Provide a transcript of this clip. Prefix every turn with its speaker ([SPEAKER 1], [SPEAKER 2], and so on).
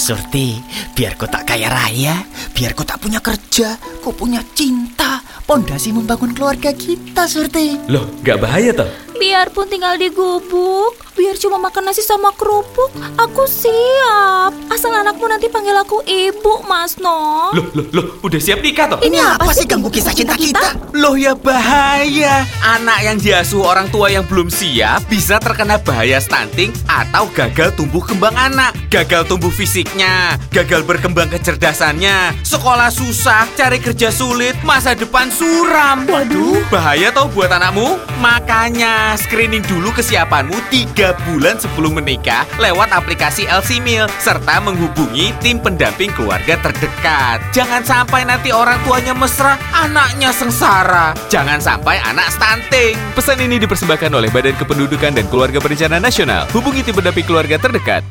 [SPEAKER 1] Surti, biar kau tak kaya raya, biar kau tak punya kerja, kau punya cinta, pondasi membangun keluarga kita, Surti.
[SPEAKER 2] Loh, gak bahaya toh?
[SPEAKER 3] Biarpun tinggal di gubuk, biar cuma makan nasi sama kerupuk, aku siap. Asal anakmu nanti panggil aku ibu, Mas No.
[SPEAKER 2] Loh, loh, loh, udah siap nikah toh?
[SPEAKER 3] Ini apa sih ganggu kisah cinta kita?
[SPEAKER 4] Loh ya bahaya. Anak yang diasuh orang tua yang belum siap bisa terkena bahaya stunting atau gagal tumbuh kembang anak. Gagal tumbuh fisiknya, gagal berkembang kecerdasannya, sekolah susah, cari kerja sulit, masa depan suram. Waduh, bahaya tau buat anakmu? Makanya screening dulu kesiapanmu 3 bulan sebelum menikah lewat aplikasi LC Meal serta menghubungi tim pendamping keluarga terdekat. Jangan sampai nanti orang tuanya mesra, anaknya sengsara. Jangan sampai anak stunting.
[SPEAKER 2] Pesan ini dipersembahkan oleh Badan Kependudukan dan Keluarga Berencana Nasional. Hubungi tim pendamping keluarga terdekat.